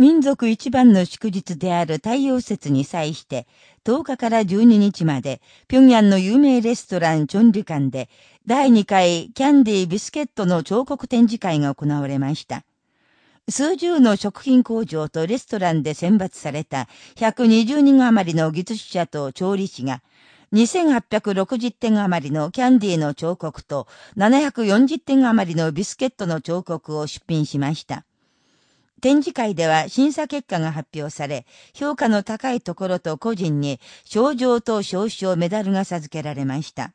民族一番の祝日である太陽節に際して、10日から12日まで、平壌の有名レストランチョンリ館で、第2回キャンディービスケットの彫刻展示会が行われました。数十の食品工場とレストランで選抜された120人余りの技術者と調理師が、2860点余りのキャンディーの彫刻と740点余りのビスケットの彫刻を出品しました。展示会では審査結果が発表され、評価の高いところと個人に賞状と賞書メダルが授けられました。